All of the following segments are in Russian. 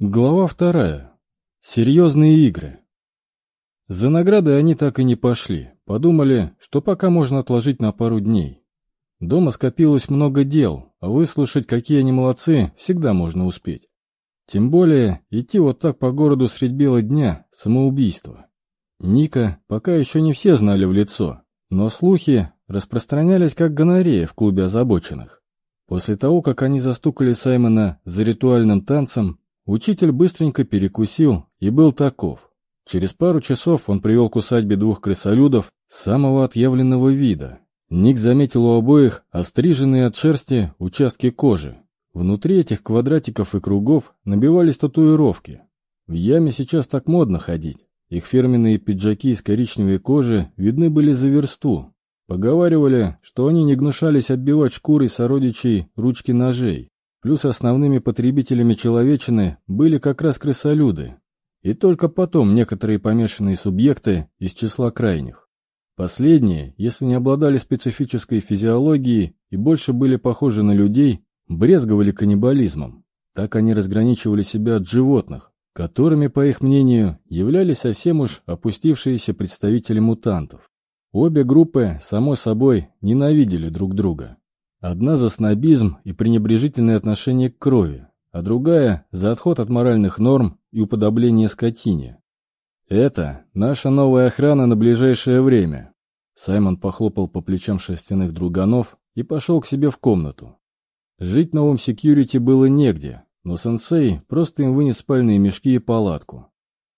Глава вторая. Серьезные игры. За наградой они так и не пошли. Подумали, что пока можно отложить на пару дней. Дома скопилось много дел, а выслушать, какие они молодцы, всегда можно успеть. Тем более, идти вот так по городу средь бела дня – самоубийство. Ника пока еще не все знали в лицо, но слухи распространялись как гонорея в клубе озабоченных. После того, как они застукали Саймона за ритуальным танцем, Учитель быстренько перекусил и был таков. Через пару часов он привел к усадьбе двух крысолюдов самого отъявленного вида. Ник заметил у обоих остриженные от шерсти участки кожи. Внутри этих квадратиков и кругов набивались татуировки. В яме сейчас так модно ходить. Их фирменные пиджаки из коричневой кожи видны были за версту. Поговаривали, что они не гнушались отбивать шкурой сородичей ручки ножей. Плюс основными потребителями человечины были как раз крысолюды. И только потом некоторые помешанные субъекты из числа крайних. Последние, если не обладали специфической физиологией и больше были похожи на людей, брезговали каннибализмом. Так они разграничивали себя от животных, которыми, по их мнению, являлись совсем уж опустившиеся представители мутантов. Обе группы, само собой, ненавидели друг друга. Одна за снобизм и пренебрежительное отношение к крови, а другая за отход от моральных норм и уподобление скотине. Это наша новая охрана на ближайшее время. Саймон похлопал по плечам шерстяных друганов и пошел к себе в комнату. Жить новым секьюрити было негде, но сенсей просто им вынес спальные мешки и палатку.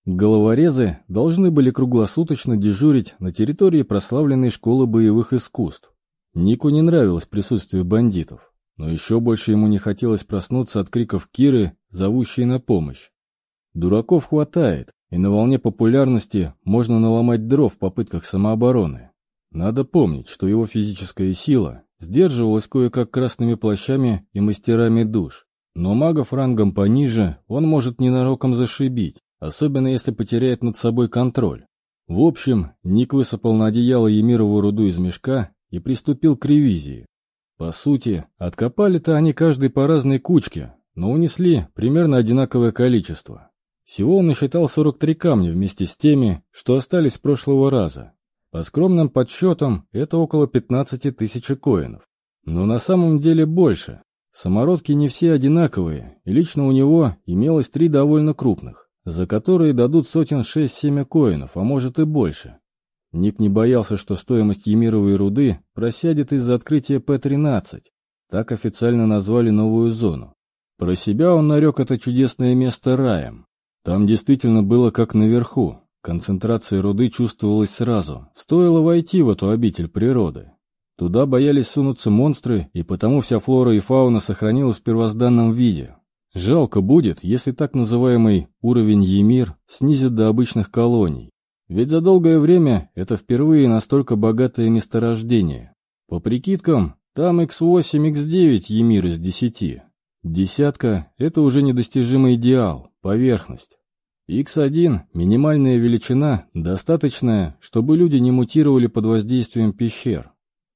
Головорезы должны были круглосуточно дежурить на территории прославленной школы боевых искусств, Нику не нравилось присутствие бандитов, но еще больше ему не хотелось проснуться от криков Киры, зовущей на помощь. Дураков хватает, и на волне популярности можно наломать дров в попытках самообороны. Надо помнить, что его физическая сила сдерживалась кое-как красными плащами и мастерами душ, но магов рангом пониже он может ненароком зашибить, особенно если потеряет над собой контроль. В общем, Ник высыпал на одеяло Емирову руду из мешка и приступил к ревизии. По сути, откопали-то они каждый по разной кучке, но унесли примерно одинаковое количество. Всего он насчитал 43 камня вместе с теми, что остались с прошлого раза. По скромным подсчетам, это около 15 тысяч коинов. Но на самом деле больше. Самородки не все одинаковые, и лично у него имелось три довольно крупных, за которые дадут сотен 6-7 коинов, а может и больше. Ник не боялся, что стоимость емировой руды просядет из-за открытия П-13. Так официально назвали новую зону. Про себя он нарек это чудесное место раем. Там действительно было как наверху. Концентрация руды чувствовалась сразу. Стоило войти в эту обитель природы. Туда боялись сунуться монстры, и потому вся флора и фауна сохранилась в первозданном виде. Жалко будет, если так называемый уровень Емир снизит до обычных колоний. Ведь за долгое время это впервые настолько богатое месторождение. По прикидкам, там X8, X9 Емир из 10. Десятка – это уже недостижимый идеал, поверхность. X1 – минимальная величина, достаточная, чтобы люди не мутировали под воздействием пещер.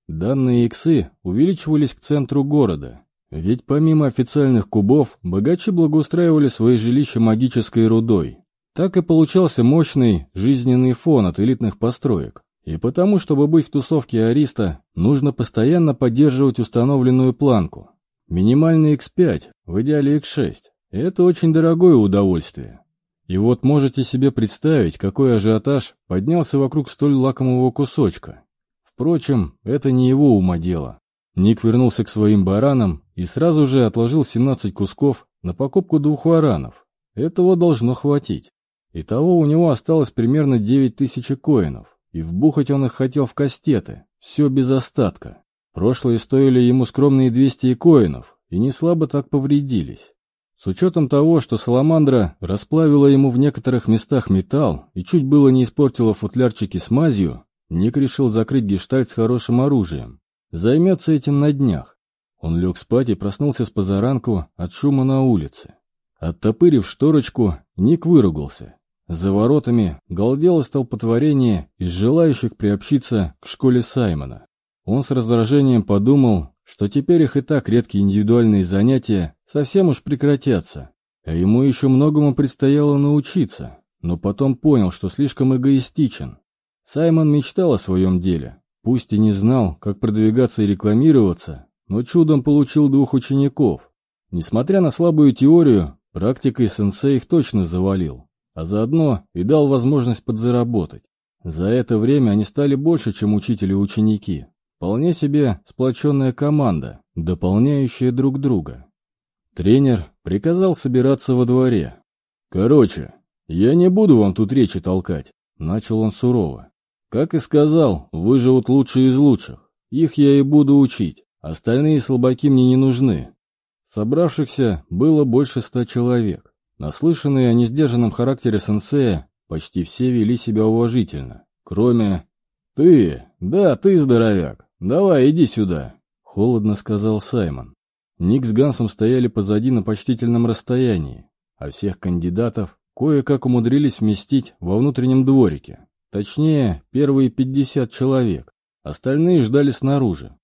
Данные иксы увеличивались к центру города, ведь помимо официальных кубов, богачи благоустраивали свои жилища магической рудой, так и получался мощный жизненный фон от элитных построек. И потому, чтобы быть в тусовке Ариста, нужно постоянно поддерживать установленную планку. Минимальный X5, в идеале X6. Это очень дорогое удовольствие. И вот можете себе представить, какой ажиотаж поднялся вокруг столь лакомого кусочка. Впрочем, это не его ума дело. Ник вернулся к своим баранам и сразу же отложил 17 кусков на покупку двух варанов. Этого должно хватить. Итого у него осталось примерно 9 тысяч коинов, и вбухать он их хотел в кастеты, все без остатка. Прошлые стоили ему скромные 200 коинов, и не слабо так повредились. С учетом того, что Саламандра расплавила ему в некоторых местах металл и чуть было не испортила футлярчики с мазью, Ник решил закрыть гештальт с хорошим оружием. Займется этим на днях. Он лег спать и проснулся с позаранку от шума на улице. Оттопырив шторочку, Ник выругался. За воротами галдело столпотворение из желающих приобщиться к школе Саймона. Он с раздражением подумал, что теперь их и так редкие индивидуальные занятия совсем уж прекратятся. а ему еще многому предстояло научиться, но потом понял, что слишком эгоистичен. Саймон мечтал о своем деле, пусть и не знал, как продвигаться и рекламироваться, но чудом получил двух учеников. Несмотря на слабую теорию, практикой сенсей их точно завалил, а заодно и дал возможность подзаработать. За это время они стали больше, чем учитель и ученики. Вполне себе сплоченная команда, дополняющая друг друга. Тренер приказал собираться во дворе. «Короче, я не буду вам тут речи толкать», — начал он сурово. «Как и сказал, выживут лучшие из лучших. Их я и буду учить. Остальные слабаки мне не нужны. Собравшихся было больше ста человек. Наслышанные о несдержанном характере сенсея, почти все вели себя уважительно, кроме... «Ты! Да, ты здоровяк! Давай, иди сюда!» — холодно сказал Саймон. Ник с Гансом стояли позади на почтительном расстоянии, а всех кандидатов кое-как умудрились вместить во внутреннем дворике. Точнее, первые пятьдесят человек. Остальные ждали снаружи.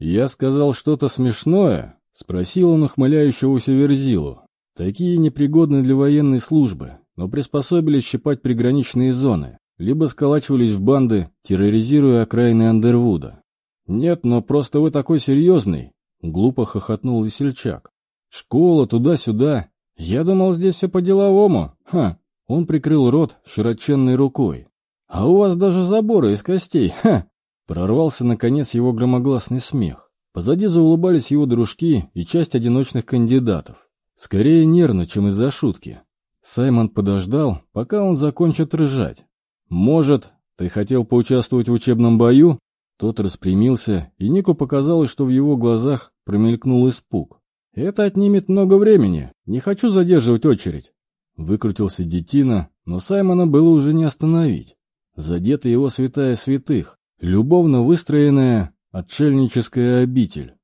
«Я сказал что-то смешное?» — спросил он ухмыляющегося Верзилу. Такие непригодны для военной службы, но приспособились щипать приграничные зоны, либо сколачивались в банды, терроризируя окраины Андервуда. «Нет, но просто вы такой серьезный!» — глупо хохотнул весельчак. «Школа, туда-сюда. Я думал, здесь все по-деловому. Ха!» Он прикрыл рот широченной рукой. «А у вас даже заборы из костей. Ха!» Прорвался, наконец, его громогласный смех. Позади заулыбались его дружки и часть одиночных кандидатов. Скорее нервно, чем из-за шутки. Саймон подождал, пока он закончит рыжать. «Может, ты хотел поучаствовать в учебном бою?» Тот распрямился, и Нику показалось, что в его глазах промелькнул испуг. «Это отнимет много времени. Не хочу задерживать очередь». Выкрутился детина, но Саймона было уже не остановить. Задета его святая святых, любовно выстроенная отшельническая обитель.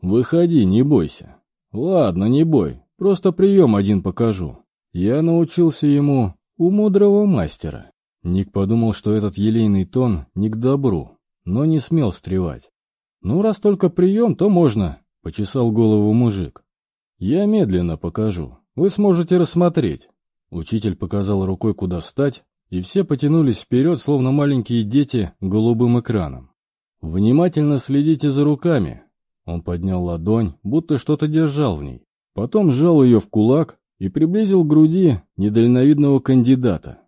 «Выходи, не бойся». «Ладно, не бой, просто прием один покажу». Я научился ему у мудрого мастера. Ник подумал, что этот елейный тон не к добру, но не смел стревать. «Ну, раз только прием, то можно», — почесал голову мужик. «Я медленно покажу. Вы сможете рассмотреть». Учитель показал рукой, куда встать, и все потянулись вперед, словно маленькие дети, голубым экраном. «Внимательно следите за руками». Он поднял ладонь, будто что-то держал в ней. Потом сжал ее в кулак и приблизил к груди недальновидного кандидата.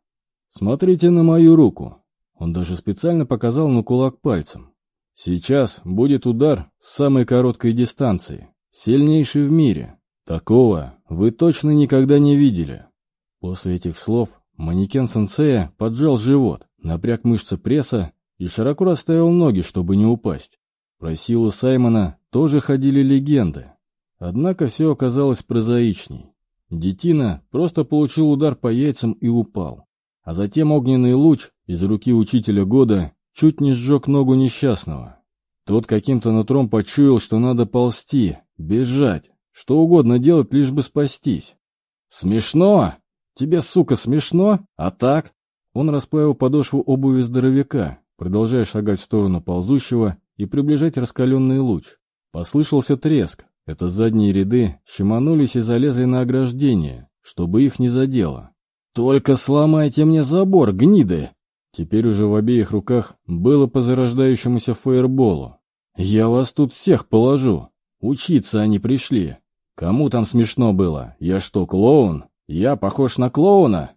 «Смотрите на мою руку». Он даже специально показал на кулак пальцем. «Сейчас будет удар с самой короткой дистанции, сильнейший в мире. Такого вы точно никогда не видели». После этих слов манекен сенсея поджал живот, напряг мышцы пресса и широко расставил ноги, чтобы не упасть. Про силу Саймона тоже ходили легенды. Однако все оказалось прозаичней. Детина просто получил удар по яйцам и упал. А затем огненный луч из руки учителя года чуть не сжег ногу несчастного. Тот каким-то нутром почуял, что надо ползти, бежать, что угодно делать, лишь бы спастись. «Смешно? Тебе, сука, смешно? А так?» Он расплавил подошву обуви здоровяка, продолжая шагать в сторону ползущего и приближать раскаленный луч. Послышался треск, это задние ряды щеманулись и залезли на ограждение, чтобы их не задело. «Только сломайте мне забор, гниды!» Теперь уже в обеих руках было по зарождающемуся фаерболу. «Я вас тут всех положу! Учиться они пришли! Кому там смешно было? Я что, клоун? Я похож на клоуна?»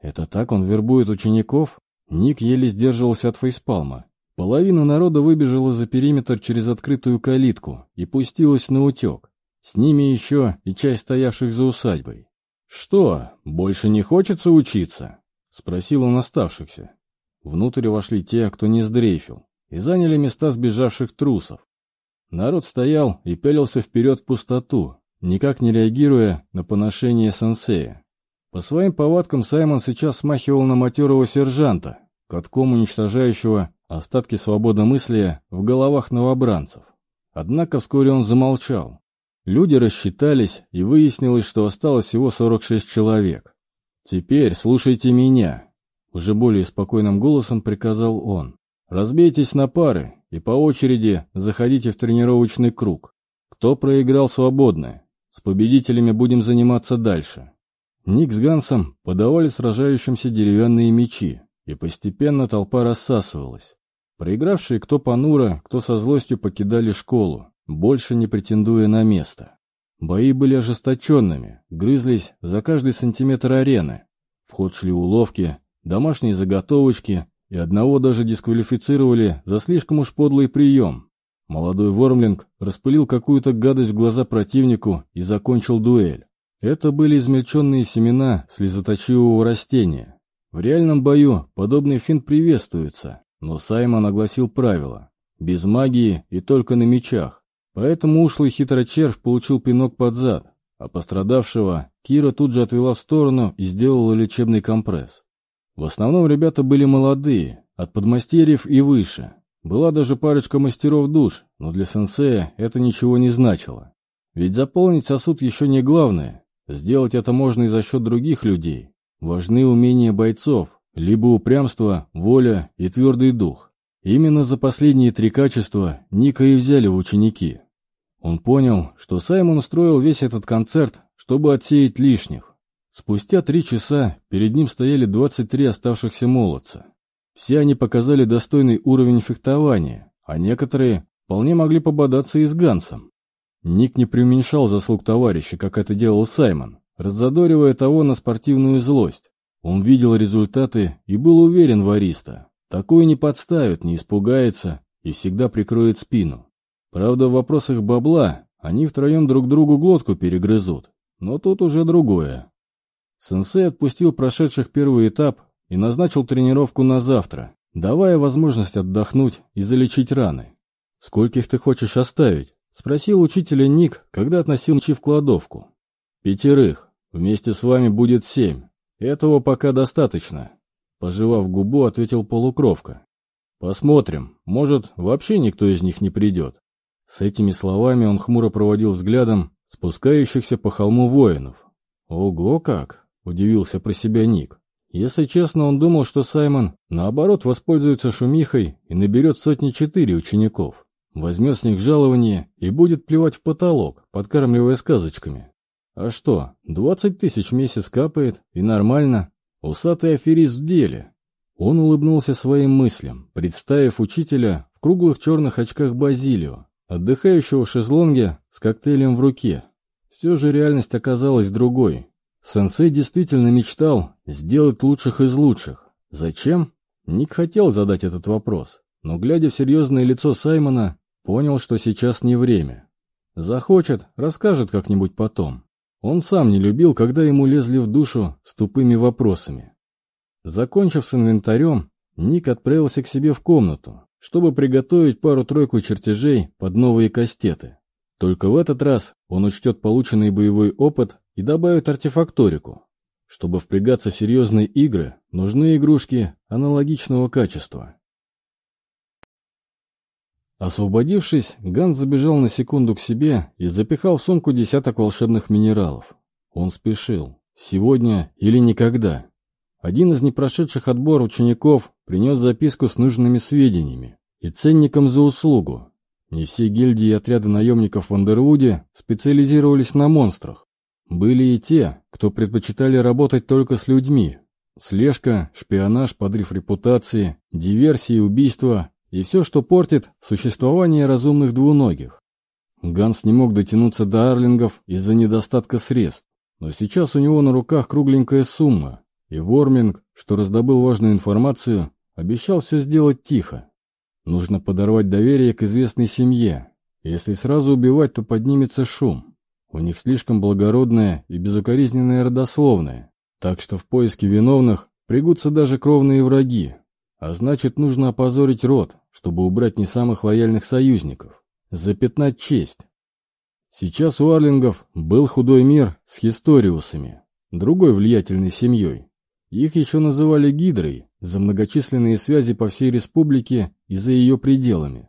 Это так он вербует учеников? Ник еле сдерживался от фейспалма. Половина народа выбежала за периметр через открытую калитку и пустилась на утек. С ними еще и часть стоявших за усадьбой. «Что, больше не хочется учиться?» — спросил он оставшихся. Внутрь вошли те, кто не сдрейфил, и заняли места сбежавших трусов. Народ стоял и пялился вперед в пустоту, никак не реагируя на поношение сенсея. По своим повадкам Саймон сейчас смахивал на матерого сержанта, катком уничтожающего остатки свободомыслия в головах новобранцев. Однако вскоре он замолчал. Люди рассчитались, и выяснилось, что осталось всего 46 человек. «Теперь слушайте меня», — уже более спокойным голосом приказал он. «Разбейтесь на пары и по очереди заходите в тренировочный круг. Кто проиграл свободно? С победителями будем заниматься дальше. Ник с Гансом подавали сражающимся деревянные мечи, и постепенно толпа рассасывалась. Проигравшие кто понуро, кто со злостью покидали школу, больше не претендуя на место. Бои были ожесточенными, грызлись за каждый сантиметр арены. В ход шли уловки, домашние заготовочки, и одного даже дисквалифицировали за слишком уж подлый прием. Молодой Вормлинг распылил какую-то гадость в глаза противнику и закончил дуэль. Это были измельченные семена слезоточивого растения. В реальном бою подобный финт приветствуется, но Саймон огласил правила. Без магии и только на мечах. Поэтому ушлый хитрочервь получил пинок под зад, а пострадавшего Кира тут же отвела в сторону и сделала лечебный компресс. В основном ребята были молодые, от подмастерьев и выше. Была даже парочка мастеров душ, но для сенсея это ничего не значило. Ведь заполнить сосуд еще не главное. Сделать это можно и за счет других людей. Важны умения бойцов, либо упрямство, воля и твердый дух. Именно за последние три качества Ника и взяли в ученики. Он понял, что Саймон устроил весь этот концерт, чтобы отсеять лишних. Спустя три часа перед ним стояли 23 оставшихся молодца. Все они показали достойный уровень фехтования, а некоторые вполне могли пободаться и с Гансом. Ник не преуменьшал заслуг товарища, как это делал Саймон, раззадоривая того на спортивную злость. Он видел результаты и был уверен в Ариста. Такой не подставит, не испугается и всегда прикроет спину. Правда, в вопросах бабла они втроем друг другу глотку перегрызут, но тут уже другое. Сенсей отпустил прошедших первый этап и назначил тренировку на завтра, давая возможность отдохнуть и залечить раны. «Скольких ты хочешь оставить?» — спросил учителя Ник, когда относил мечи в кладовку. «Пятерых. Вместе с вами будет семь. Этого пока достаточно», — пожевав губу, ответил полукровка. «Посмотрим. Может, вообще никто из них не придет». С этими словами он хмуро проводил взглядом спускающихся по холму воинов. «Ого как!» Удивился про себя Ник. Если честно, он думал, что Саймон, наоборот, воспользуется шумихой и наберет сотни-четыре учеников. Возьмет с них жалование и будет плевать в потолок, подкармливая сказочками. А что, двадцать тысяч в месяц капает, и нормально. Усатый аферист в деле. Он улыбнулся своим мыслям, представив учителя в круглых черных очках Базилио, отдыхающего в шезлонге с коктейлем в руке. Все же реальность оказалась другой. Сенсей действительно мечтал сделать лучших из лучших. Зачем? Ник хотел задать этот вопрос, но, глядя в серьезное лицо Саймона, понял, что сейчас не время. Захочет, расскажет как-нибудь потом. Он сам не любил, когда ему лезли в душу с тупыми вопросами. Закончив с инвентарем, Ник отправился к себе в комнату, чтобы приготовить пару-тройку чертежей под новые кастеты. Только в этот раз он учтет полученный боевой опыт и добавит артефакторику. Чтобы впрягаться в серьезные игры, нужны игрушки аналогичного качества. Освободившись, Ганс забежал на секунду к себе и запихал в сумку десяток волшебных минералов. Он спешил. Сегодня или никогда. Один из непрошедших отбор учеников принес записку с нужными сведениями и ценником за услугу. Не все гильдии и отряды наемников в Андервуде специализировались на монстрах. Были и те, кто предпочитали работать только с людьми. Слежка, шпионаж, подрыв репутации, диверсии, убийства и все, что портит существование разумных двуногих. Ганс не мог дотянуться до арлингов из-за недостатка средств, но сейчас у него на руках кругленькая сумма, и Ворминг, что раздобыл важную информацию, обещал все сделать тихо. Нужно подорвать доверие к известной семье. Если сразу убивать, то поднимется шум. У них слишком благородное и безукоризненное родословное. Так что в поиске виновных пригутся даже кровные враги. А значит, нужно опозорить род, чтобы убрать не самых лояльных союзников. Запятнать честь. Сейчас у Арлингов был худой мир с хисториусами, другой влиятельной семьей. Их еще называли Гидрой за многочисленные связи по всей республике и за ее пределами.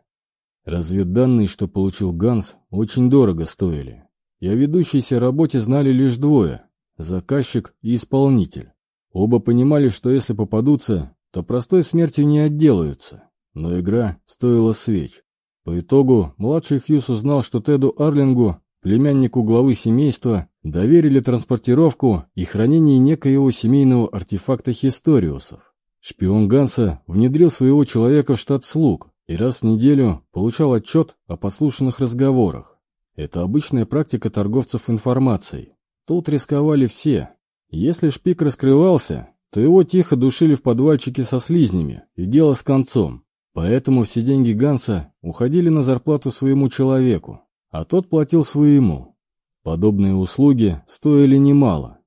Разведданные, что получил Ганс, очень дорого стоили. И о ведущейся работе знали лишь двое – заказчик и исполнитель. Оба понимали, что если попадутся, то простой смертью не отделаются. Но игра стоила свеч. По итогу младший Хьюз узнал, что Теду Арлингу племяннику главы семейства, доверили транспортировку и хранение некоего семейного артефакта Хисториусов. Шпион Ганса внедрил своего человека в штат слуг и раз в неделю получал отчет о послушанных разговорах. Это обычная практика торговцев информацией. Тут рисковали все. Если шпик раскрывался, то его тихо душили в подвальчике со слизнями, и дело с концом. Поэтому все деньги Ганса уходили на зарплату своему человеку, а тот платил своему. Подобные услуги стоили немало.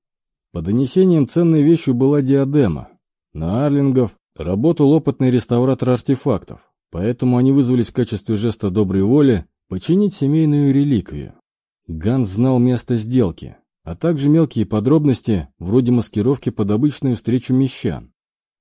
По донесениям ценной вещью была диадема. На Арлингов работал опытный реставратор артефактов, поэтому они вызвались в качестве жеста доброй воли починить семейную реликвию. Ганс знал место сделки, а также мелкие подробности, вроде маскировки под обычную встречу мещан.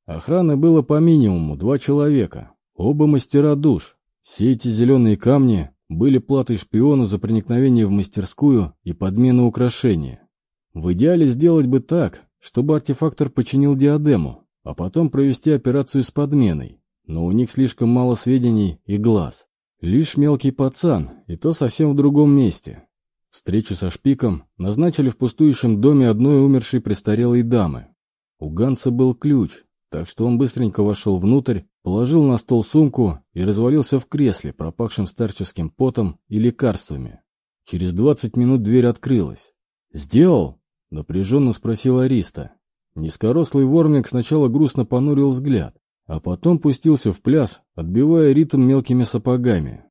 Охраны было по минимуму два человека, оба мастера душ. Все эти зеленые камни были платой шпиону за проникновение в мастерскую и подмену украшения. В идеале сделать бы так, чтобы артефактор починил диадему, а потом провести операцию с подменой, но у них слишком мало сведений и глаз. Лишь мелкий пацан, и то совсем в другом месте. Встречу со шпиком назначили в пустующем доме одной умершей престарелой дамы. У Ганса был ключ, так что он быстренько вошел внутрь, положил на стол сумку и развалился в кресле, пропахшем старческим потом и лекарствами. Через двадцать минут дверь открылась. «Сделал?» — напряженно спросил Ариста. Низкорослый вормик сначала грустно понурил взгляд, а потом пустился в пляс, отбивая ритм мелкими сапогами.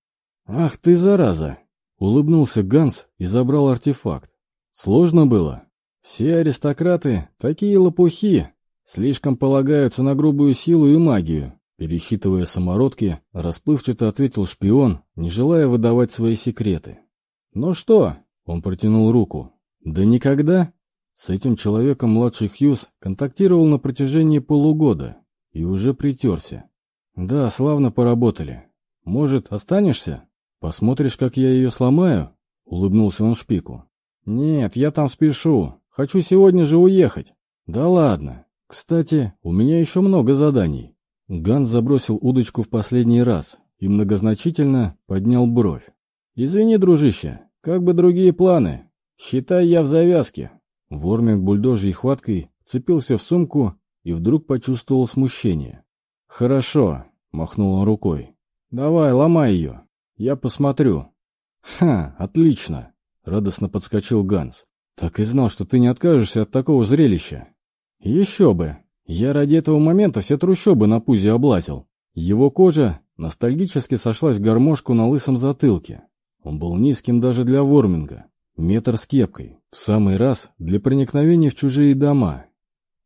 «Ах ты, зараза!» Улыбнулся Ганс и забрал артефакт. Сложно было. Все аристократы такие лопухи, слишком полагаются на грубую силу и магию. Пересчитывая самородки, расплывчато ответил шпион, не желая выдавать свои секреты. «Ну что?» — он протянул руку. «Да никогда?» С этим человеком младший Хьюз контактировал на протяжении полугода и уже притерся. «Да, славно поработали. Может, останешься?» «Посмотришь, как я ее сломаю?» — улыбнулся он шпику. «Нет, я там спешу. Хочу сегодня же уехать». «Да ладно. Кстати, у меня еще много заданий». Ганс забросил удочку в последний раз и многозначительно поднял бровь. «Извини, дружище, как бы другие планы. Считай, я в завязке». Вормик бульдожьей хваткой цепился в сумку и вдруг почувствовал смущение. «Хорошо», — махнул он рукой. «Давай, ломай ее». Я посмотрю. Ха, отлично, радостно подскочил Ганс. Так и знал, что ты не откажешься от такого зрелища. Еще бы. Я ради этого момента все трущобы на пузе облазил. Его кожа ностальгически сошлась в гармошку на лысом затылке. Он был низким даже для ворминга. Метр с кепкой. В самый раз для проникновения в чужие дома.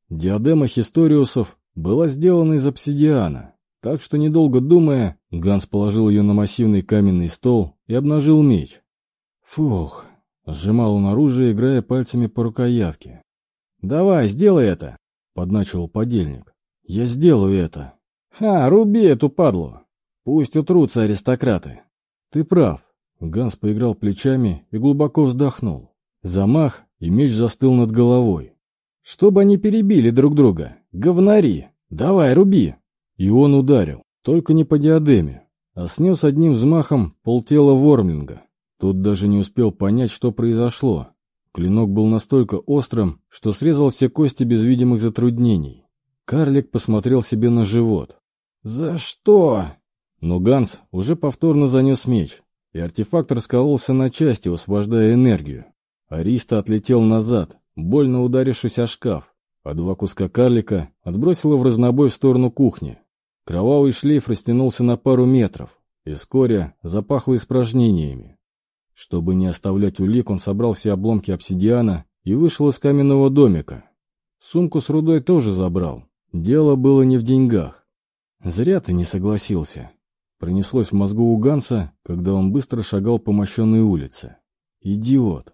Диадема Хисториусов была сделана из обсидиана. Так что, недолго думая, Ганс положил ее на массивный каменный стол и обнажил меч. Фух, сжимал он оружие, играя пальцами по рукоятке. «Давай, сделай это!» — подначил подельник. «Я сделаю это!» «Ха, руби эту падлу! Пусть утрутся аристократы!» «Ты прав!» Ганс поиграл плечами и глубоко вздохнул. Замах, и меч застыл над головой. «Чтобы они перебили друг друга! Говнари! Давай, руби!» И он ударил, только не по диадеме, а снес одним взмахом полтела Вормлинга. Тот даже не успел понять, что произошло. Клинок был настолько острым, что срезал все кости без видимых затруднений. Карлик посмотрел себе на живот. «За что?» Но Ганс уже повторно занес меч, и артефакт раскололся на части, освобождая энергию. Ариста отлетел назад, больно ударившись о шкаф, а два куска карлика отбросило в разнобой в сторону кухни. Кровавый шлейф растянулся на пару метров, и вскоре запахло испражнениями. Чтобы не оставлять улик, он собрал все обломки обсидиана и вышел из каменного домика. Сумку с рудой тоже забрал. Дело было не в деньгах. «Зря ты не согласился», — пронеслось в мозгу у Ганса, когда он быстро шагал по мощенной улице. «Идиот!